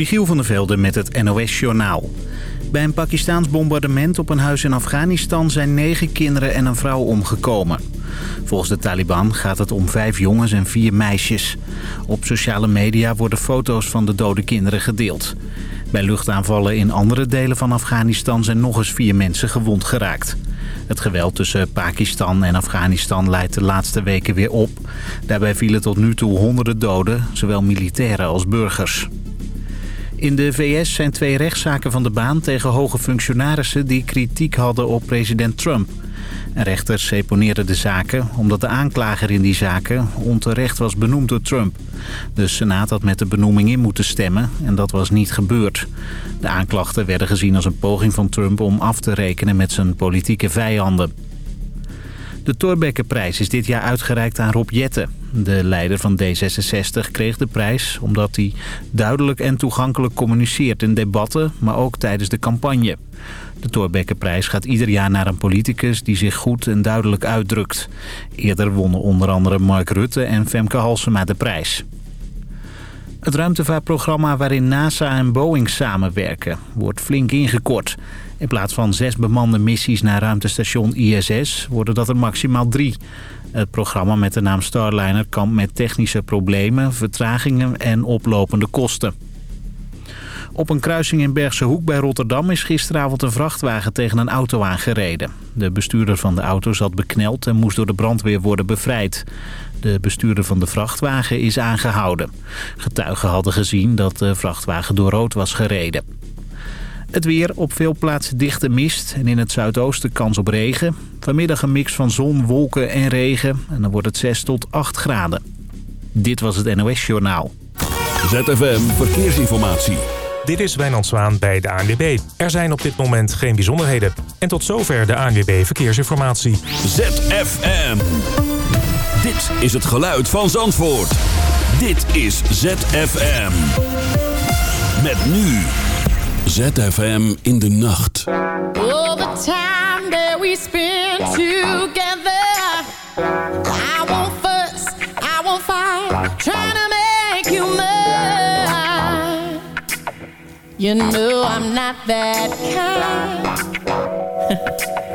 Michiel van der Velde met het NOS-journaal. Bij een Pakistaans bombardement op een huis in Afghanistan zijn negen kinderen en een vrouw omgekomen. Volgens de Taliban gaat het om vijf jongens en vier meisjes. Op sociale media worden foto's van de dode kinderen gedeeld. Bij luchtaanvallen in andere delen van Afghanistan zijn nog eens vier mensen gewond geraakt. Het geweld tussen Pakistan en Afghanistan leidt de laatste weken weer op. Daarbij vielen tot nu toe honderden doden, zowel militairen als burgers. In de VS zijn twee rechtszaken van de baan tegen hoge functionarissen... die kritiek hadden op president Trump. Een rechter seponeerde de zaken omdat de aanklager in die zaken onterecht was benoemd door Trump. De Senaat had met de benoeming in moeten stemmen en dat was niet gebeurd. De aanklachten werden gezien als een poging van Trump om af te rekenen met zijn politieke vijanden. De Torbekkenprijs is dit jaar uitgereikt aan Rob Jetten. De leider van D66 kreeg de prijs omdat hij duidelijk en toegankelijk communiceert in debatten, maar ook tijdens de campagne. De Torbekkenprijs gaat ieder jaar naar een politicus die zich goed en duidelijk uitdrukt. Eerder wonnen onder andere Mark Rutte en Femke Halsema de prijs. Het ruimtevaartprogramma waarin NASA en Boeing samenwerken wordt flink ingekort. In plaats van zes bemande missies naar ruimtestation ISS worden dat er maximaal drie. Het programma met de naam Starliner kampt met technische problemen, vertragingen en oplopende kosten. Op een kruising in Bergse Hoek bij Rotterdam is gisteravond een vrachtwagen tegen een auto aangereden. De bestuurder van de auto zat bekneld en moest door de brandweer worden bevrijd. De bestuurder van de vrachtwagen is aangehouden. Getuigen hadden gezien dat de vrachtwagen door rood was gereden. Het weer op veel plaatsen dichte mist en in het zuidoosten kans op regen. Vanmiddag een mix van zon, wolken en regen en dan wordt het 6 tot 8 graden. Dit was het NOS Journaal. ZFM Verkeersinformatie. Dit is Wijnand Zwaan bij de ANWB. Er zijn op dit moment geen bijzonderheden. En tot zover de ANWB Verkeersinformatie. ZFM. Dit is het geluid van Zandvoort. Dit is ZFM. Met nu... ZFM in de nacht. All the time that we spend together. I won't fuss, I won't fight. Trying to make you mine. You know I'm not that kind.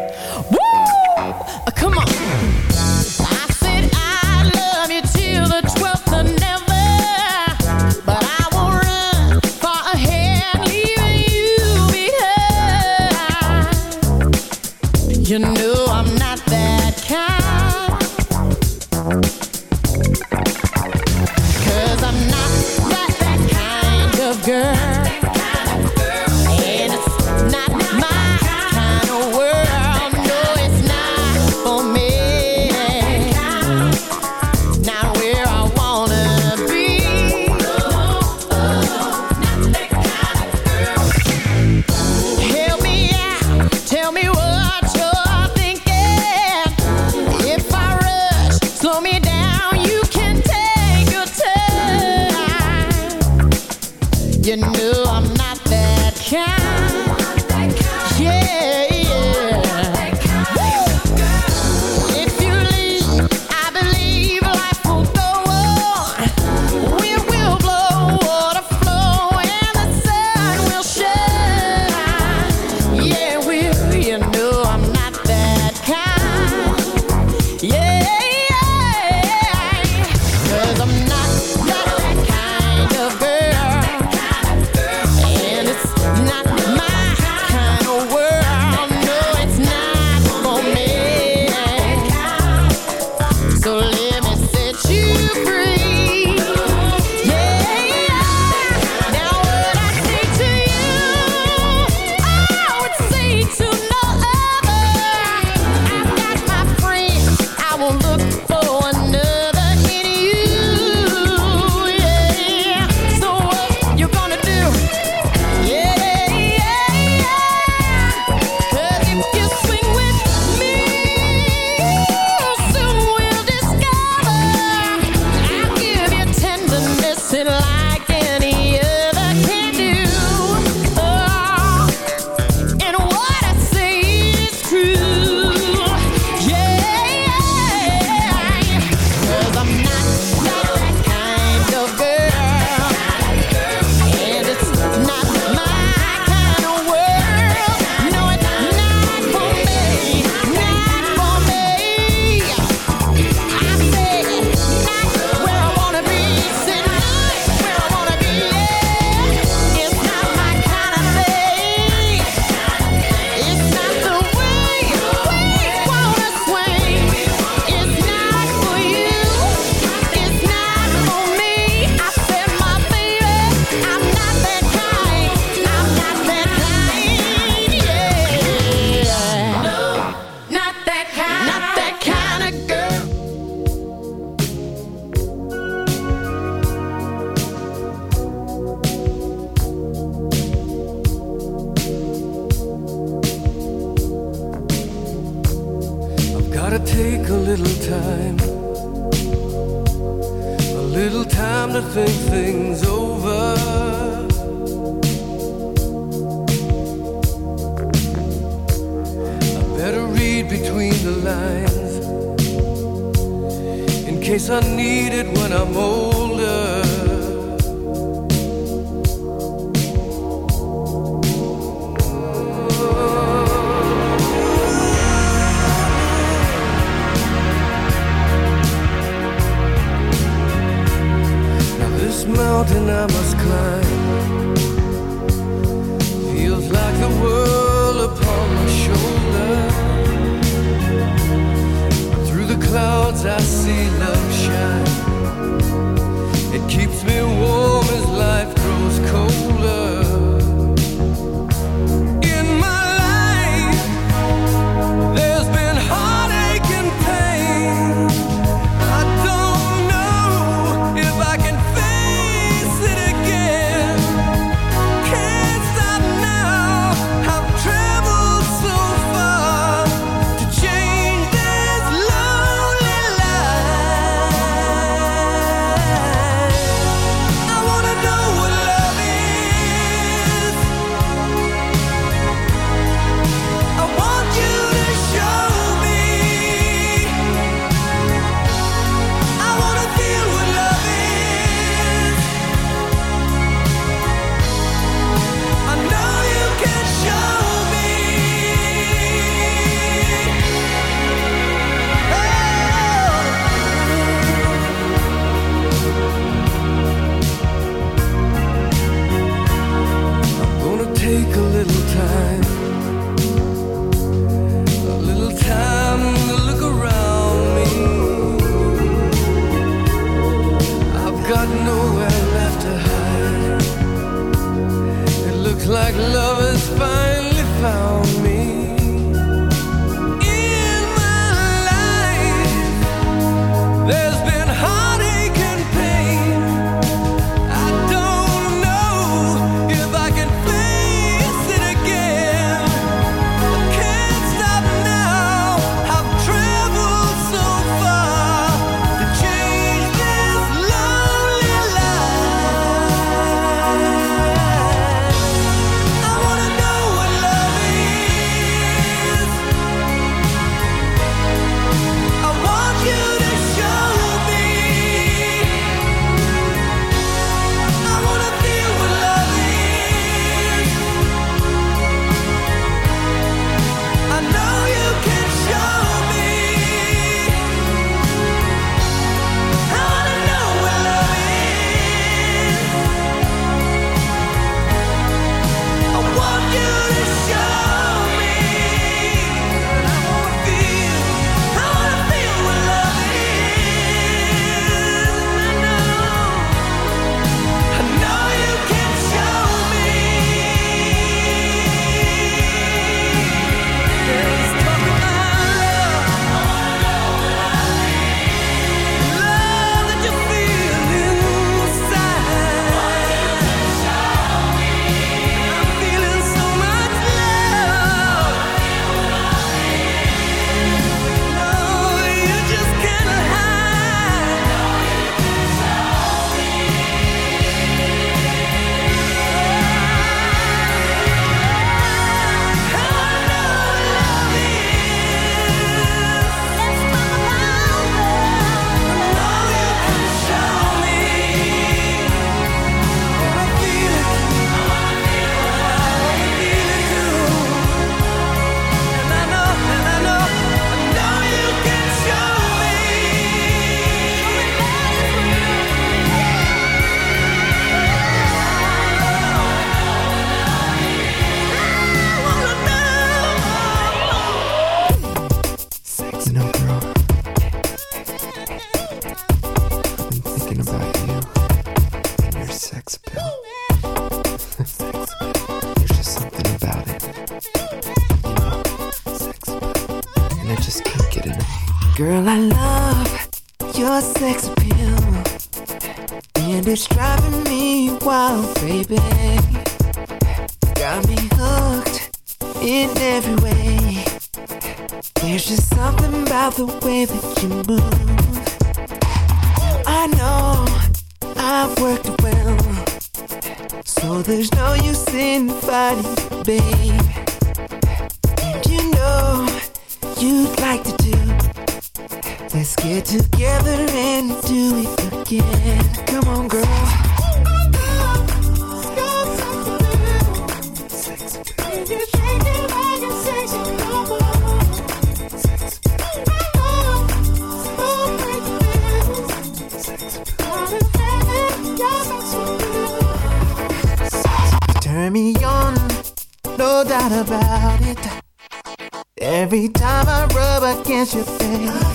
Can't you, see?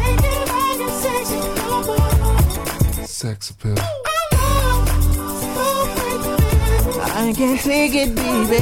I can't take it, baby.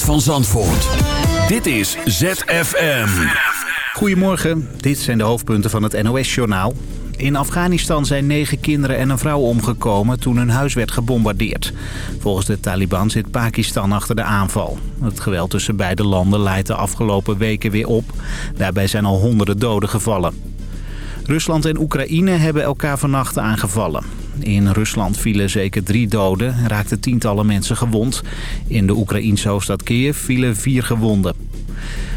van Zandvoort. Dit is ZFM. Goedemorgen, dit zijn de hoofdpunten van het NOS-journaal. In Afghanistan zijn negen kinderen en een vrouw omgekomen toen hun huis werd gebombardeerd. Volgens de Taliban zit Pakistan achter de aanval. Het geweld tussen beide landen leidt de afgelopen weken weer op. Daarbij zijn al honderden doden gevallen. Rusland en Oekraïne hebben elkaar vannacht aangevallen. In Rusland vielen zeker drie doden en raakten tientallen mensen gewond. In de Oekraïnse hoofdstad Kiev vielen vier gewonden.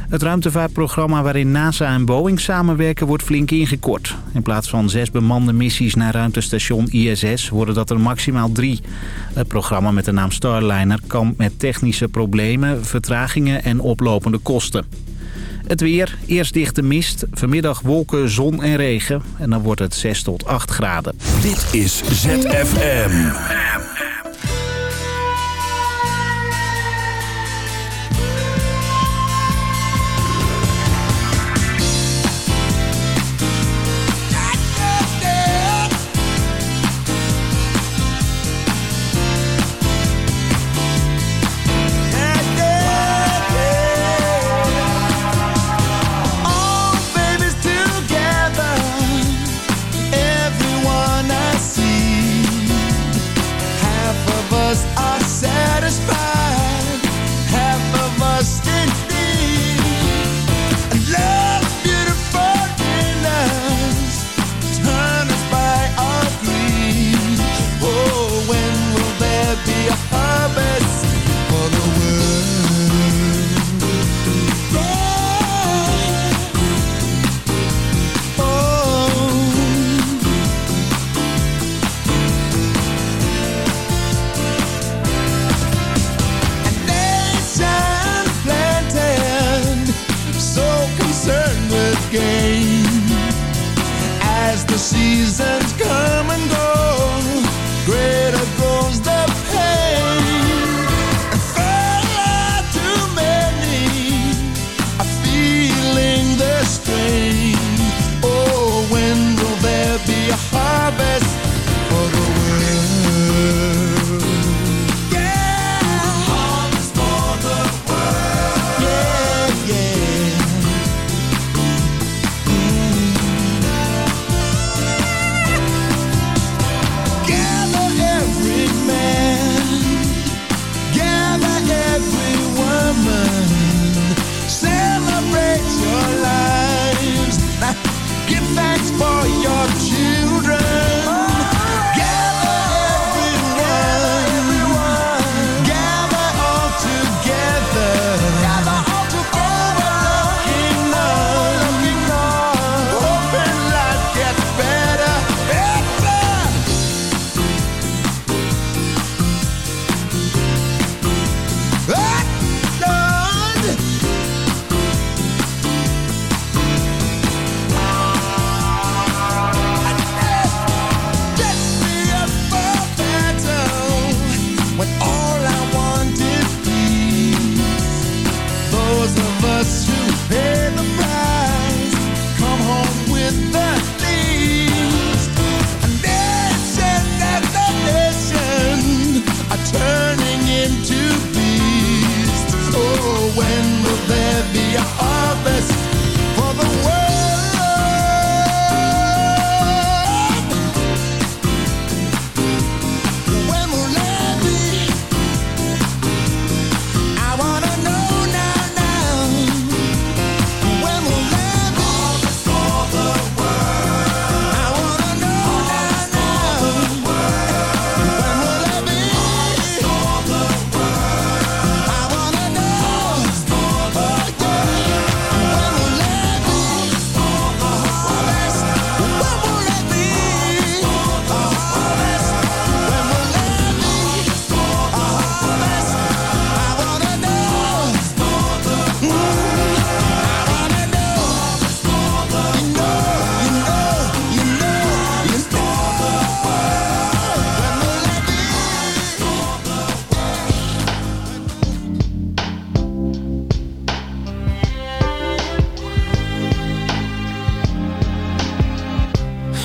Het ruimtevaartprogramma waarin NASA en Boeing samenwerken wordt flink ingekort. In plaats van zes bemande missies naar ruimtestation ISS worden dat er maximaal drie. Het programma met de naam Starliner kampt met technische problemen, vertragingen en oplopende kosten. Het weer, eerst dichte mist, vanmiddag wolken, zon en regen. En dan wordt het 6 tot 8 graden. Dit is ZFM.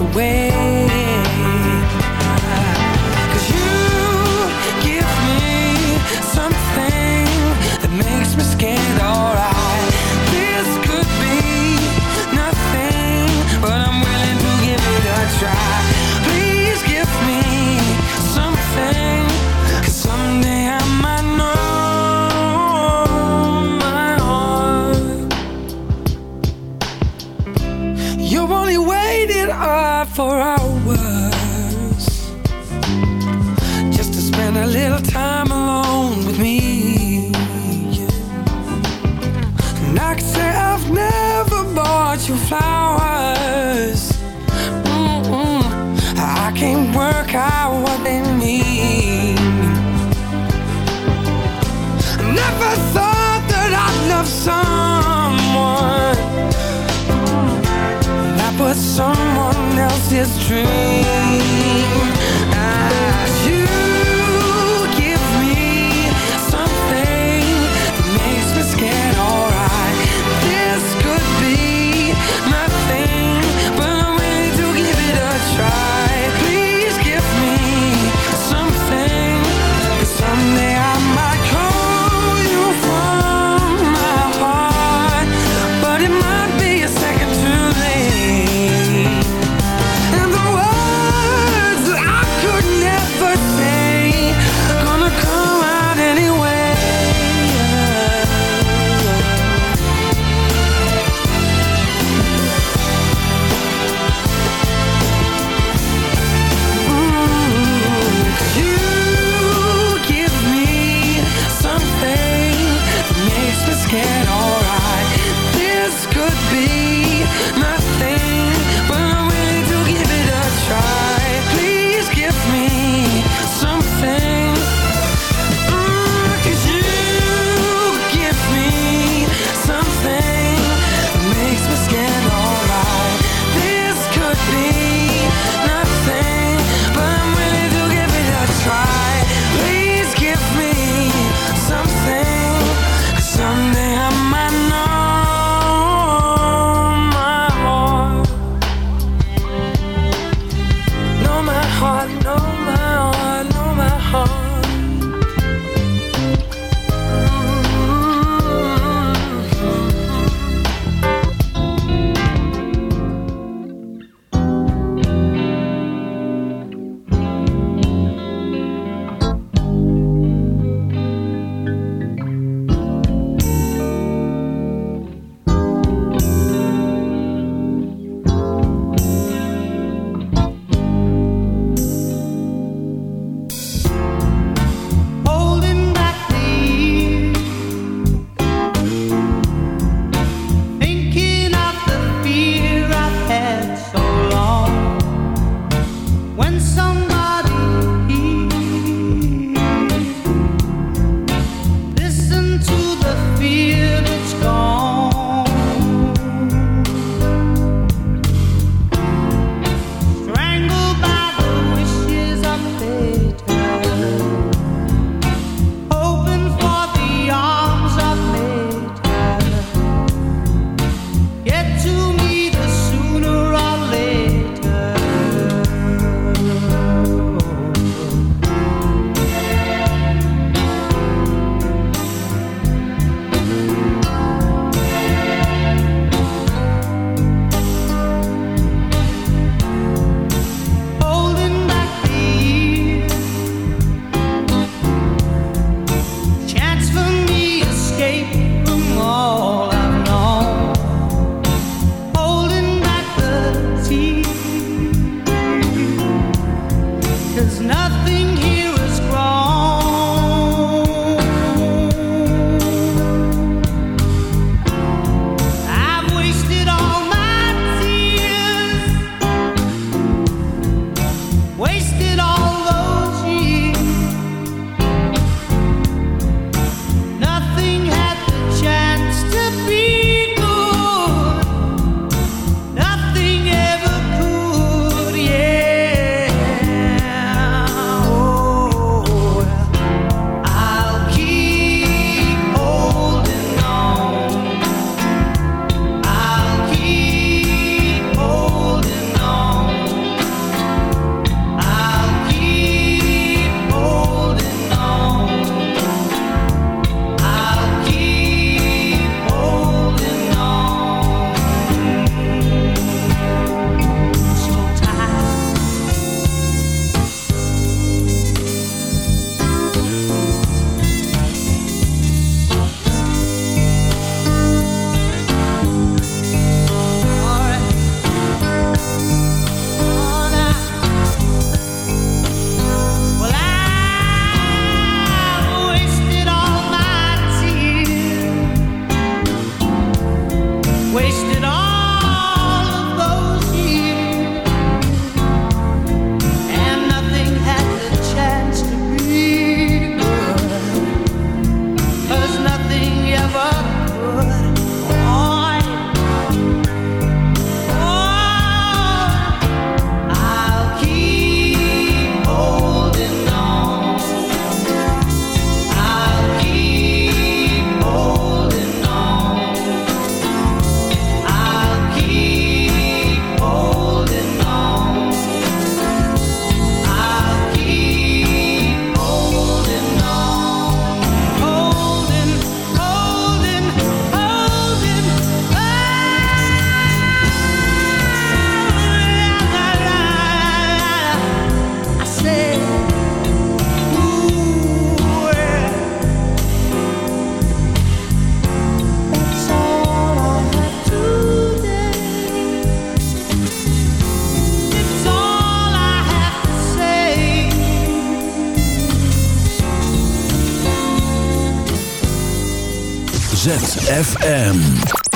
away is true.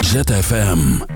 ZFM.